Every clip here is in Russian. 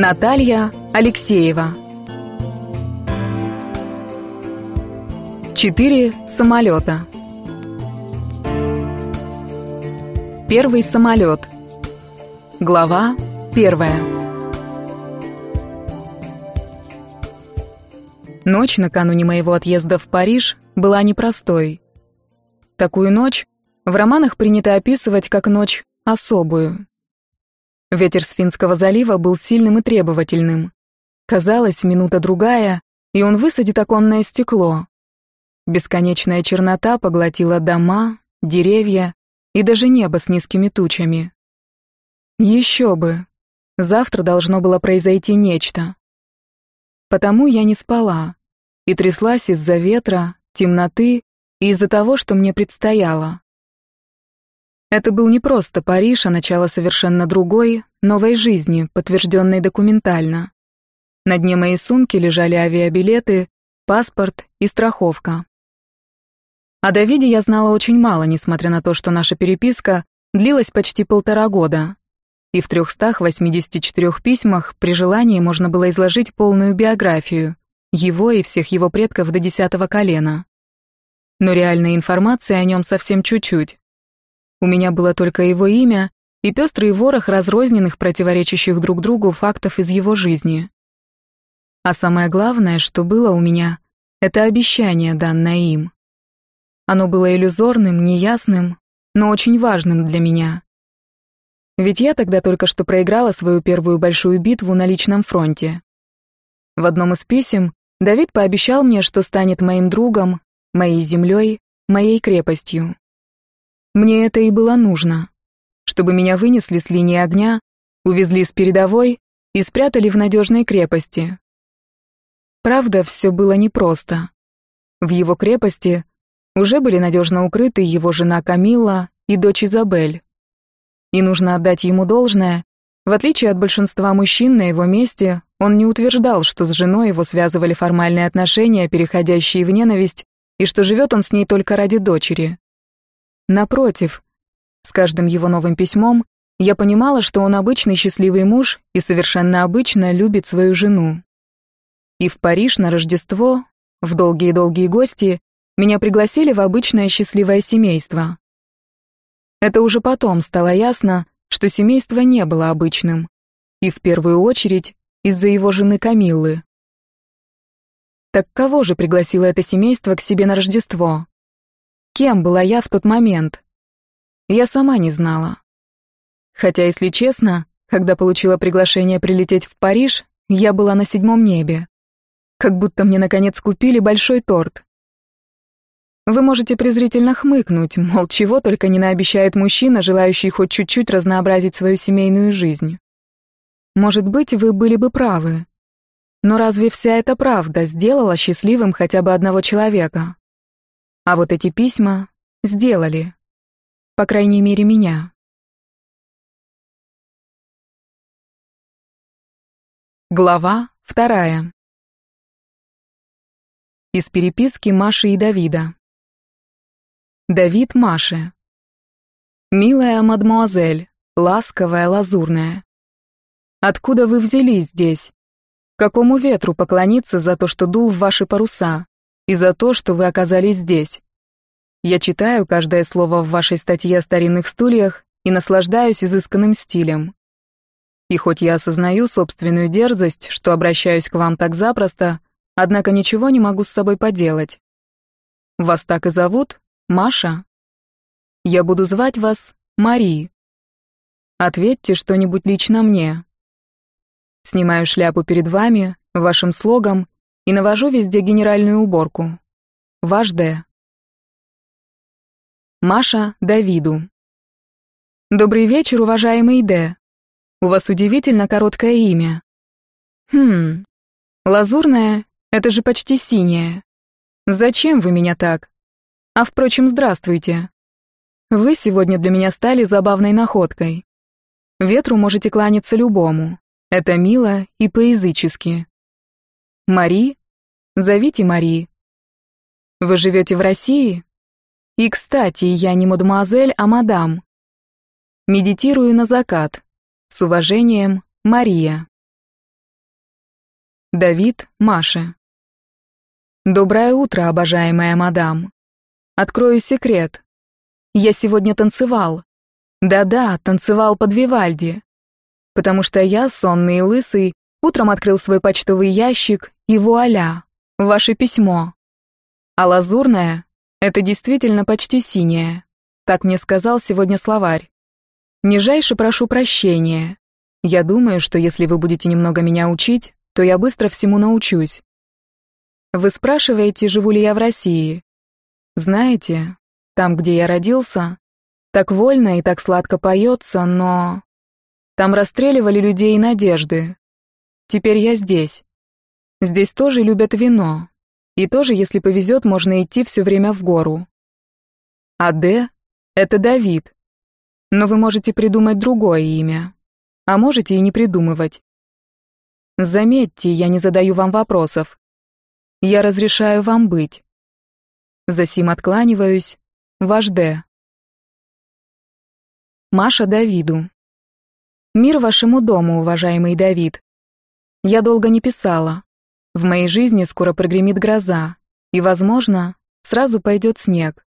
Наталья Алексеева Четыре самолета Первый самолет Глава первая Ночь накануне моего отъезда в Париж была непростой. Такую ночь в романах принято описывать как ночь особую. Ветер с Финского залива был сильным и требовательным. Казалось, минута-другая, и он высадит оконное стекло. Бесконечная чернота поглотила дома, деревья и даже небо с низкими тучами. Еще бы. Завтра должно было произойти нечто. Потому я не спала и тряслась из-за ветра, темноты и из-за того, что мне предстояло. Это был не просто Париж, а начало совершенно другой, новой жизни, подтвержденной документально. На дне моей сумки лежали авиабилеты, паспорт и страховка. О Давиде я знала очень мало, несмотря на то, что наша переписка длилась почти полтора года. И в 384 письмах при желании можно было изложить полную биографию, его и всех его предков до десятого колена. Но реальной информации о нем совсем чуть-чуть. У меня было только его имя и пестрый ворох разрозненных, противоречащих друг другу фактов из его жизни. А самое главное, что было у меня, это обещание, данное им. Оно было иллюзорным, неясным, но очень важным для меня. Ведь я тогда только что проиграла свою первую большую битву на личном фронте. В одном из писем Давид пообещал мне, что станет моим другом, моей землей, моей крепостью. Мне это и было нужно, чтобы меня вынесли с линии огня, увезли с передовой и спрятали в надежной крепости. Правда, все было непросто. В его крепости уже были надежно укрыты его жена Камилла и дочь Изабель. И нужно отдать ему должное, в отличие от большинства мужчин на его месте, он не утверждал, что с женой его связывали формальные отношения, переходящие в ненависть, и что живет он с ней только ради дочери. Напротив, с каждым его новым письмом я понимала, что он обычный счастливый муж и совершенно обычно любит свою жену. И в Париж на Рождество, в долгие-долгие гости, меня пригласили в обычное счастливое семейство. Это уже потом стало ясно, что семейство не было обычным, и в первую очередь из-за его жены Камиллы. Так кого же пригласило это семейство к себе на Рождество? Кем была я в тот момент? Я сама не знала. Хотя, если честно, когда получила приглашение прилететь в Париж, я была на седьмом небе. Как будто мне наконец купили большой торт. Вы можете презрительно хмыкнуть, мол, чего только не наобещает мужчина, желающий хоть чуть-чуть разнообразить свою семейную жизнь. Может быть, вы были бы правы. Но разве вся эта правда сделала счастливым хотя бы одного человека? А вот эти письма сделали. По крайней мере, меня. Глава вторая. Из переписки Маши и Давида. Давид Маше. «Милая мадмуазель, ласковая, лазурная. Откуда вы взялись здесь? Какому ветру поклониться за то, что дул в ваши паруса? И за то, что вы оказались здесь. Я читаю каждое слово в вашей статье о старинных стульях и наслаждаюсь изысканным стилем. И хоть я осознаю собственную дерзость, что обращаюсь к вам так запросто, однако ничего не могу с собой поделать. Вас так и зовут? Маша? Я буду звать вас Мари. Ответьте что-нибудь лично мне. Снимаю шляпу перед вами, вашим слогом и навожу везде генеральную уборку. Ваш Д. Маша Давиду. Добрый вечер, уважаемый Д. У вас удивительно короткое имя. Хм, лазурное — это же почти синее. Зачем вы меня так? А впрочем, здравствуйте. Вы сегодня для меня стали забавной находкой. Ветру можете кланяться любому. Это мило и по-язычески. Мари Зовите Мари. Вы живете в России? И, кстати, я не мадемуазель, а мадам. Медитирую на закат. С уважением, Мария. Давид, Маше. Доброе утро, обожаемая мадам. Открою секрет. Я сегодня танцевал. Да-да, танцевал под Вивальди. Потому что я, сонный и лысый, утром открыл свой почтовый ящик, и вуаля, ваше письмо. А лазурное — это действительно почти синее. Так мне сказал сегодня словарь. Нижайше прошу прощения. Я думаю, что если вы будете немного меня учить, то я быстро всему научусь. Вы спрашиваете, живу ли я в России. Знаете, там, где я родился, так вольно и так сладко поется, но... Там расстреливали людей и надежды. Теперь я здесь. Здесь тоже любят вино. И тоже, если повезет, можно идти все время в гору. А Д — это Давид. Но вы можете придумать другое имя. А можете и не придумывать. Заметьте, я не задаю вам вопросов. Я разрешаю вам быть. Засим откланиваюсь. Ваш Д. Маша Давиду. Мир вашему дому, уважаемый Давид. Я долго не писала. В моей жизни скоро прогремит гроза, и, возможно, сразу пойдет снег.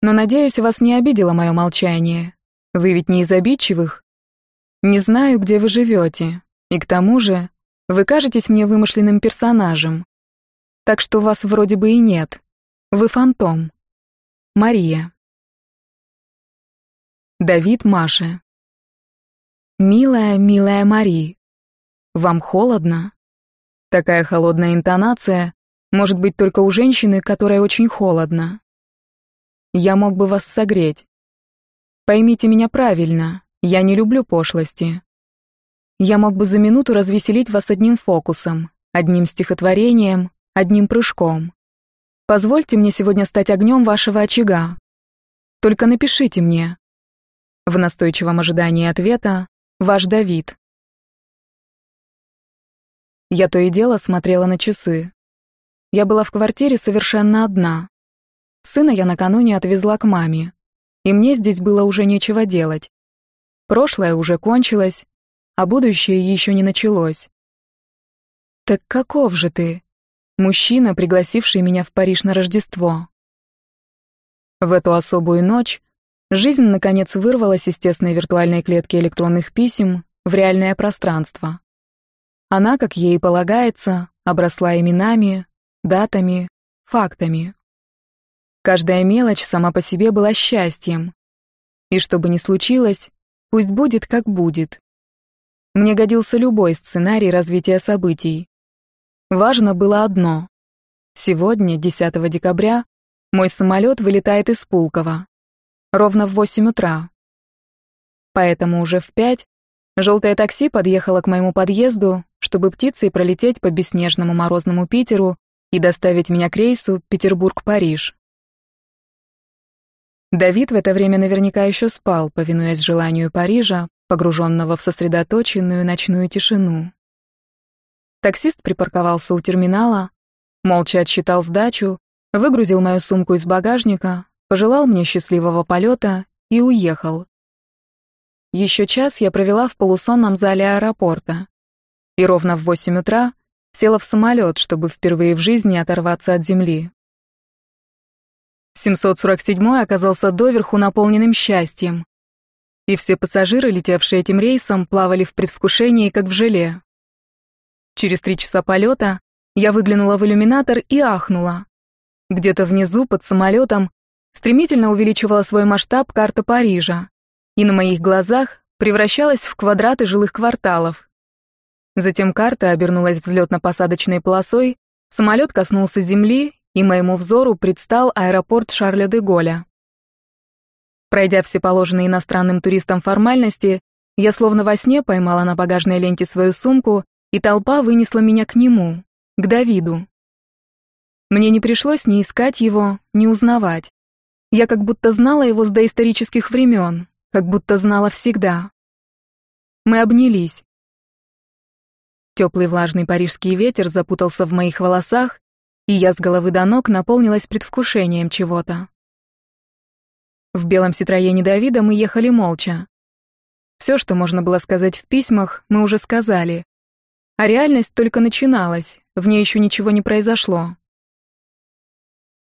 Но, надеюсь, вас не обидело мое молчание. Вы ведь не из обидчивых? Не знаю, где вы живете, и к тому же вы кажетесь мне вымышленным персонажем. Так что вас вроде бы и нет. Вы фантом. Мария. Давид Маше. Милая, милая Мари, вам холодно? Такая холодная интонация может быть только у женщины, которой очень холодно. Я мог бы вас согреть. Поймите меня правильно, я не люблю пошлости. Я мог бы за минуту развеселить вас одним фокусом, одним стихотворением, одним прыжком. Позвольте мне сегодня стать огнем вашего очага. Только напишите мне. В настойчивом ожидании ответа ваш Давид. Я то и дело смотрела на часы. Я была в квартире совершенно одна. Сына я накануне отвезла к маме, и мне здесь было уже нечего делать. Прошлое уже кончилось, а будущее еще не началось. Так каков же ты, мужчина, пригласивший меня в Париж на Рождество? В эту особую ночь жизнь, наконец, вырвалась из тесной виртуальной клетки электронных писем в реальное пространство. Она, как ей полагается, обросла именами, датами, фактами. Каждая мелочь сама по себе была счастьем. И что бы ни случилось, пусть будет, как будет. Мне годился любой сценарий развития событий. Важно было одно. Сегодня, 10 декабря, мой самолет вылетает из Пулково. Ровно в 8 утра. Поэтому уже в 5 желтое такси подъехало к моему подъезду, чтобы птицей пролететь по бесснежному морозному Питеру и доставить меня к рейсу Петербург-Париж. Давид в это время наверняка еще спал, повинуясь желанию Парижа, погруженного в сосредоточенную ночную тишину. Таксист припарковался у терминала, молча отсчитал сдачу, выгрузил мою сумку из багажника, пожелал мне счастливого полета и уехал. Еще час я провела в полусонном зале аэропорта. И ровно в восемь утра села в самолет, чтобы впервые в жизни оторваться от земли. 747 оказался доверху наполненным счастьем и все пассажиры, летевшие этим рейсом, плавали в предвкушении, как в желе. Через три часа полета я выглянула в иллюминатор и ахнула. Где-то внизу, под самолетом, стремительно увеличивала свой масштаб карта Парижа, и на моих глазах превращалась в квадраты жилых кварталов. Затем карта обернулась взлетно-посадочной полосой, самолет коснулся земли, и моему взору предстал аэропорт Шарля де Голля. Пройдя все положенные иностранным туристам формальности, я словно во сне поймала на багажной ленте свою сумку, и толпа вынесла меня к нему, к Давиду. Мне не пришлось ни искать его, ни узнавать. Я как будто знала его с доисторических времен, как будто знала всегда. Мы обнялись. Теплый влажный парижский ветер запутался в моих волосах, и я с головы до ног наполнилась предвкушением чего-то. В белом Ситроене Давида мы ехали молча. Все, что можно было сказать в письмах, мы уже сказали. А реальность только начиналась, в ней еще ничего не произошло.